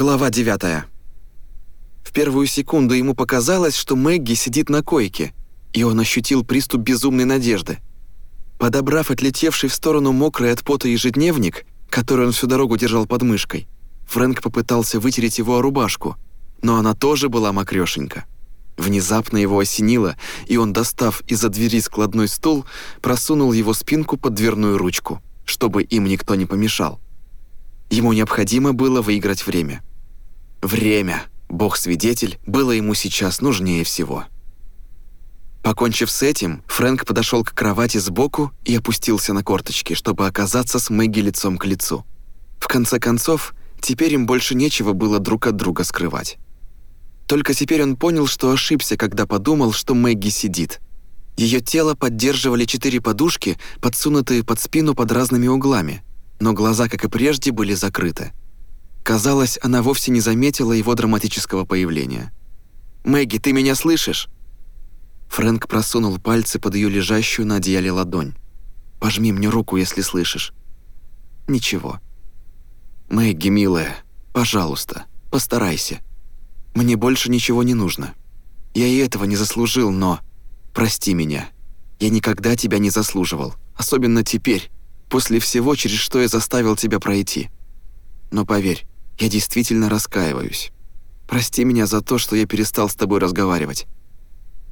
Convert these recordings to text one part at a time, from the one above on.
Глава 9. В первую секунду ему показалось, что Мэгги сидит на койке, и он ощутил приступ безумной надежды. Подобрав отлетевший в сторону мокрый от пота ежедневник, который он всю дорогу держал под мышкой, Фрэнк попытался вытереть его о рубашку, но она тоже была мокрёшенька. Внезапно его осенило, и он, достав из-за двери складной стул, просунул его спинку под дверную ручку, чтобы им никто не помешал. Ему необходимо было выиграть время. Время, бог-свидетель, было ему сейчас нужнее всего. Покончив с этим, Фрэнк подошел к кровати сбоку и опустился на корточки, чтобы оказаться с Мэгги лицом к лицу. В конце концов, теперь им больше нечего было друг от друга скрывать. Только теперь он понял, что ошибся, когда подумал, что Мэгги сидит. Ее тело поддерживали четыре подушки, подсунутые под спину под разными углами – но глаза, как и прежде, были закрыты. Казалось, она вовсе не заметила его драматического появления. «Мэгги, ты меня слышишь?» Фрэнк просунул пальцы под ее лежащую на одеяле ладонь. «Пожми мне руку, если слышишь». «Ничего». «Мэгги, милая, пожалуйста, постарайся. Мне больше ничего не нужно. Я и этого не заслужил, но... Прости меня. Я никогда тебя не заслуживал, особенно теперь, после всего, через что я заставил тебя пройти. Но поверь, я действительно раскаиваюсь. Прости меня за то, что я перестал с тобой разговаривать.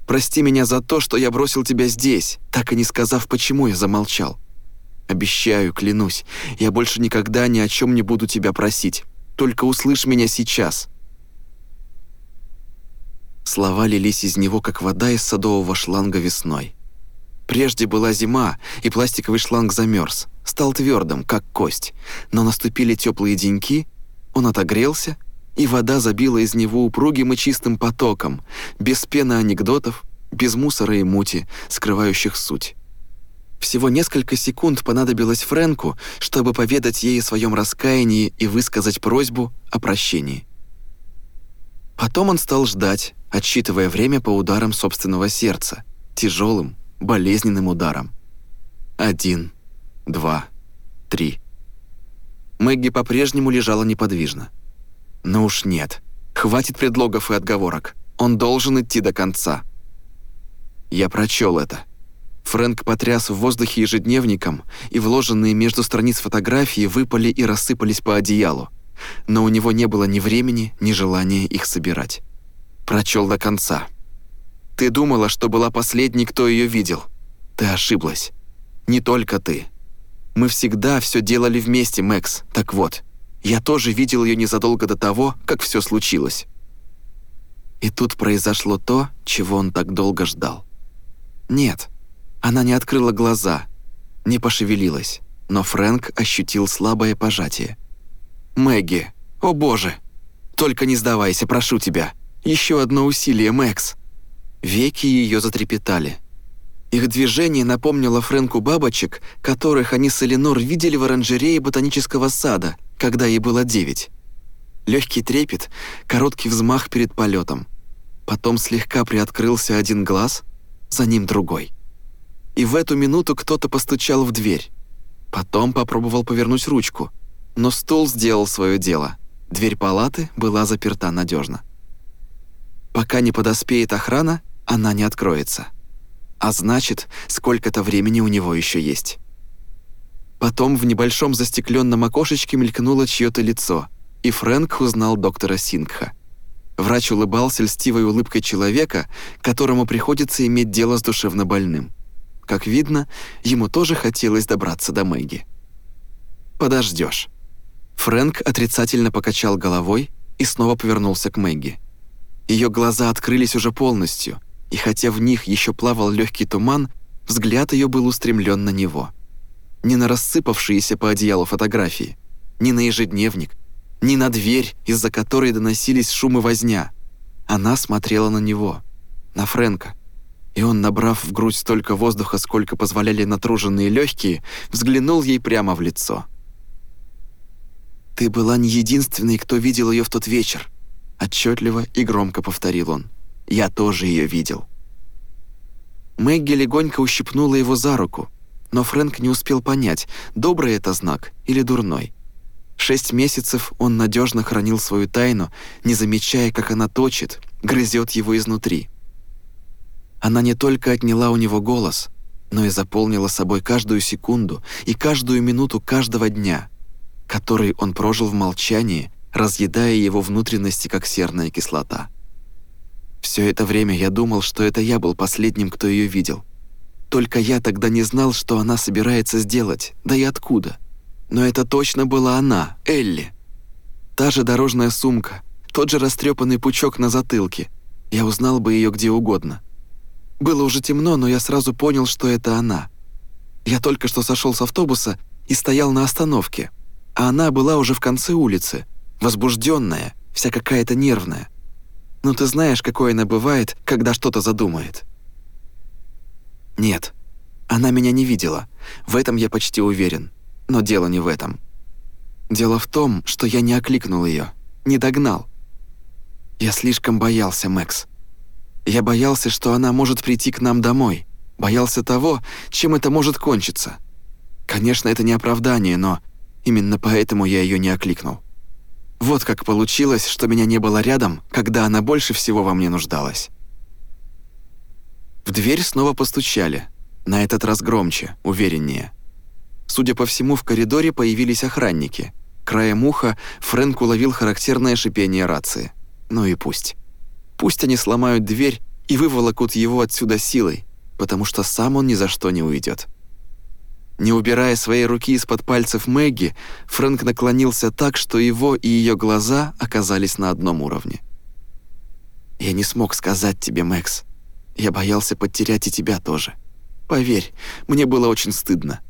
Прости меня за то, что я бросил тебя здесь, так и не сказав, почему я замолчал. Обещаю, клянусь, я больше никогда ни о чем не буду тебя просить. Только услышь меня сейчас». Слова лились из него, как вода из садового шланга весной. Прежде была зима, и пластиковый шланг замерз, стал твердым, как кость. Но наступили теплые деньки, он отогрелся, и вода забила из него упругим и чистым потоком, без пены анекдотов, без мусора и мути, скрывающих суть. Всего несколько секунд понадобилось Фрэнку, чтобы поведать ей о своем раскаянии и высказать просьбу о прощении. Потом он стал ждать, отсчитывая время по ударам собственного сердца, тяжелым, болезненным ударом. Один, два, три. Мэгги по-прежнему лежала неподвижно. Но уж нет. Хватит предлогов и отговорок. Он должен идти до конца. Я прочел это. Фрэнк потряс в воздухе ежедневником, и вложенные между страниц фотографии выпали и рассыпались по одеялу. Но у него не было ни времени, ни желания их собирать. Прочел до конца. Ты думала, что была последней, кто ее видел. Ты ошиблась. Не только ты. Мы всегда все делали вместе, Мэкс. Так вот, я тоже видел ее незадолго до того, как все случилось. И тут произошло то, чего он так долго ждал. Нет, она не открыла глаза, не пошевелилась, но Фрэнк ощутил слабое пожатие. «Мэгги, о боже! Только не сдавайся, прошу тебя! Еще одно усилие, Мэкс!» Веки ее затрепетали. Их движение напомнило Фрэнку бабочек, которых они с Эленор видели в оранжерее ботанического сада, когда ей было девять. Легкий трепет, короткий взмах перед полетом. Потом слегка приоткрылся один глаз, за ним другой. И в эту минуту кто-то постучал в дверь. Потом попробовал повернуть ручку, но стул сделал свое дело. Дверь палаты была заперта надежно. Пока не подоспеет охрана, она не откроется. А значит, сколько-то времени у него еще есть. Потом в небольшом застекленном окошечке мелькнуло чье-то лицо, и Фрэнк узнал доктора Сингха. Врач улыбался льстивой улыбкой человека, которому приходится иметь дело с душевнобольным. Как видно, ему тоже хотелось добраться до Мэгги. «Подождешь». Фрэнк отрицательно покачал головой и снова повернулся к Мэгги. Ее глаза открылись уже полностью, и хотя в них еще плавал легкий туман, взгляд ее был устремлен на него. Не на рассыпавшиеся по одеялу фотографии, не на ежедневник, не на дверь, из-за которой доносились шумы возня. Она смотрела на него, на Фрэнка. И он, набрав в грудь столько воздуха, сколько позволяли натруженные легкие, взглянул ей прямо в лицо. «Ты была не единственной, кто видел ее в тот вечер», отчетливо и громко повторил он. Я тоже ее видел. Мэгги легонько ущипнула его за руку, но Фрэнк не успел понять, добрый это знак или дурной. Шесть месяцев он надежно хранил свою тайну, не замечая, как она точит, грызет его изнутри. Она не только отняла у него голос, но и заполнила собой каждую секунду и каждую минуту каждого дня, который он прожил в молчании, разъедая его внутренности, как серная кислота. Все это время я думал, что это я был последним, кто ее видел. Только я тогда не знал, что она собирается сделать, да и откуда. Но это точно была она, Элли. Та же дорожная сумка, тот же растрепанный пучок на затылке. Я узнал бы ее где угодно. Было уже темно, но я сразу понял, что это она. Я только что сошел с автобуса и стоял на остановке, а она была уже в конце улицы, возбужденная, вся какая-то нервная. Ну ты знаешь, какой она бывает, когда что-то задумает. Нет, она меня не видела, в этом я почти уверен. Но дело не в этом. Дело в том, что я не окликнул ее, не догнал. Я слишком боялся, Мэкс. Я боялся, что она может прийти к нам домой. Боялся того, чем это может кончиться. Конечно, это не оправдание, но именно поэтому я ее не окликнул. Вот как получилось, что меня не было рядом, когда она больше всего во мне нуждалась. В дверь снова постучали, на этот раз громче, увереннее. Судя по всему, в коридоре появились охранники. Краем уха Фрэнк уловил характерное шипение рации. Ну и пусть. Пусть они сломают дверь и выволокут его отсюда силой, потому что сам он ни за что не уйдет. Не убирая своей руки из-под пальцев Мэгги, Фрэнк наклонился так, что его и ее глаза оказались на одном уровне. «Я не смог сказать тебе, Мэкс. Я боялся потерять и тебя тоже. Поверь, мне было очень стыдно.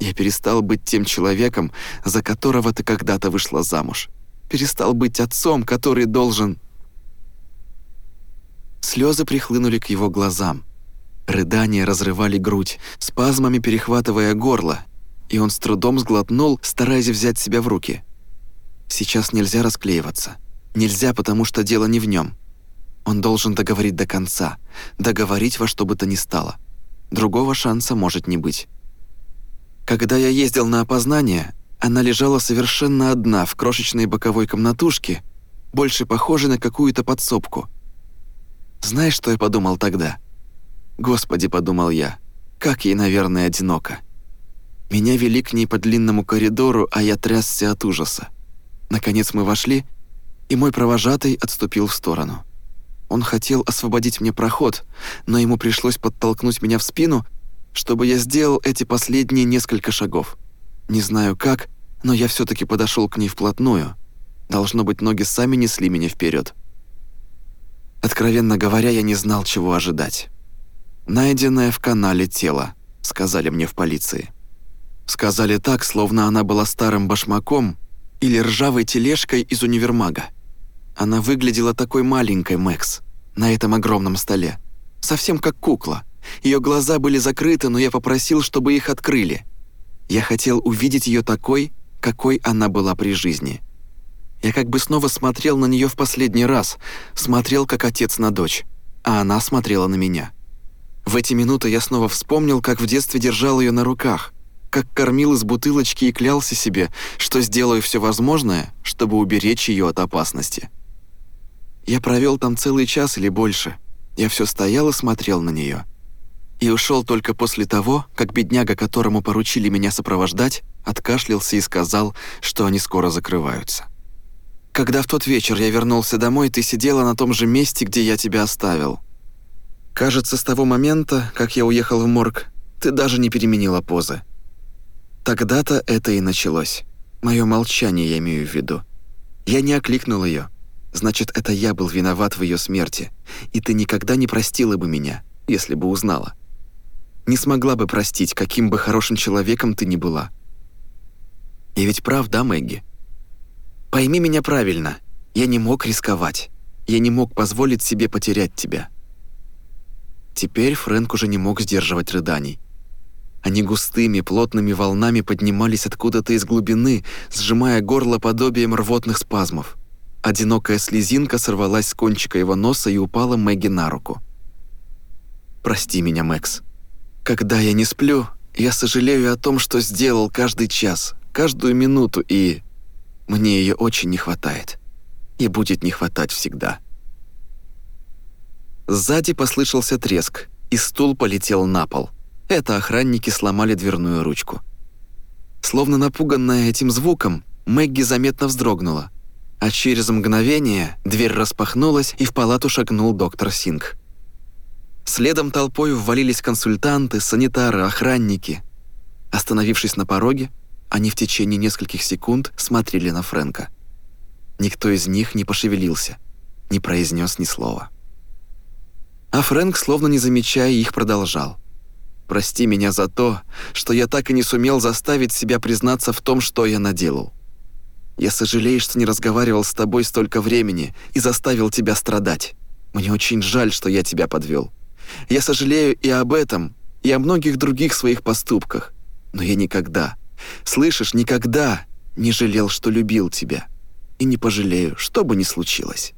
Я перестал быть тем человеком, за которого ты когда-то вышла замуж. Перестал быть отцом, который должен Слезы прихлынули к его глазам. Рыдания разрывали грудь, спазмами перехватывая горло, и он с трудом сглотнул, стараясь взять себя в руки. Сейчас нельзя расклеиваться. Нельзя, потому что дело не в нем. Он должен договорить до конца, договорить во что бы то ни стало. Другого шанса может не быть. Когда я ездил на опознание, она лежала совершенно одна в крошечной боковой комнатушке, больше похожей на какую-то подсобку – знаешь, что я подумал тогда? Господи, подумал я, как ей, наверное, одиноко. Меня вели к ней по длинному коридору, а я трясся от ужаса. Наконец мы вошли, и мой провожатый отступил в сторону. Он хотел освободить мне проход, но ему пришлось подтолкнуть меня в спину, чтобы я сделал эти последние несколько шагов. Не знаю как, но я все таки подошел к ней вплотную. Должно быть, ноги сами несли меня вперед. Откровенно говоря, я не знал, чего ожидать. «Найденное в канале тело», — сказали мне в полиции. Сказали так, словно она была старым башмаком или ржавой тележкой из универмага. Она выглядела такой маленькой, Мэкс, на этом огромном столе. Совсем как кукла. Ее глаза были закрыты, но я попросил, чтобы их открыли. Я хотел увидеть ее такой, какой она была при жизни. Я как бы снова смотрел на нее в последний раз, смотрел как отец на дочь, а она смотрела на меня. В эти минуты я снова вспомнил, как в детстве держал ее на руках, как кормил из бутылочки и клялся себе, что сделаю все возможное, чтобы уберечь ее от опасности. Я провел там целый час или больше. Я все стоял и смотрел на нее. И ушел только после того, как бедняга, которому поручили меня сопровождать, откашлялся и сказал, что они скоро закрываются. Когда в тот вечер я вернулся домой, ты сидела на том же месте, где я тебя оставил. Кажется, с того момента, как я уехал в морг, ты даже не переменила позы. Тогда-то это и началось. Мое молчание я имею в виду. Я не окликнул ее. Значит, это я был виноват в ее смерти, и ты никогда не простила бы меня, если бы узнала. Не смогла бы простить, каким бы хорошим человеком ты ни была. И ведь прав, да, Мэгги? Пойми меня правильно, я не мог рисковать. Я не мог позволить себе потерять тебя. Теперь Фрэнк уже не мог сдерживать рыданий. Они густыми, плотными волнами поднимались откуда-то из глубины, сжимая горло подобием рвотных спазмов. Одинокая слезинка сорвалась с кончика его носа и упала Мэгги на руку. «Прости меня, Мэкс. Когда я не сплю, я сожалею о том, что сделал каждый час, каждую минуту и...» Мне ее очень не хватает. И будет не хватать всегда. Сзади послышался треск, и стул полетел на пол. Это охранники сломали дверную ручку. Словно напуганная этим звуком, Мэгги заметно вздрогнула, а через мгновение дверь распахнулась, и в палату шагнул доктор Синг. Следом толпой ввалились консультанты, санитары, охранники. Остановившись на пороге, они в течение нескольких секунд смотрели на Фрэнка. Никто из них не пошевелился, не произнес ни слова. А Фрэнк, словно не замечая их, продолжал. «Прости меня за то, что я так и не сумел заставить себя признаться в том, что я наделал. Я сожалею, что не разговаривал с тобой столько времени и заставил тебя страдать. Мне очень жаль, что я тебя подвел. Я сожалею и об этом, и о многих других своих поступках. Но я никогда, слышишь, никогда не жалел, что любил тебя. И не пожалею, что бы ни случилось».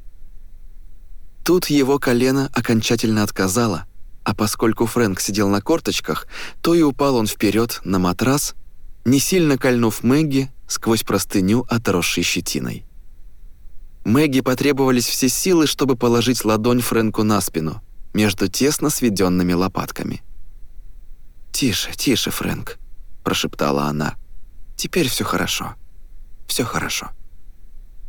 Тут его колено окончательно отказало, а поскольку Фрэнк сидел на корточках, то и упал он вперед на матрас, не сильно кольнув Мэгги сквозь простыню, отросшей щетиной. Мэгги потребовались все силы, чтобы положить ладонь Фрэнку на спину, между тесно сведенными лопатками. «Тише, тише, Фрэнк», – прошептала она. «Теперь все хорошо. Все хорошо».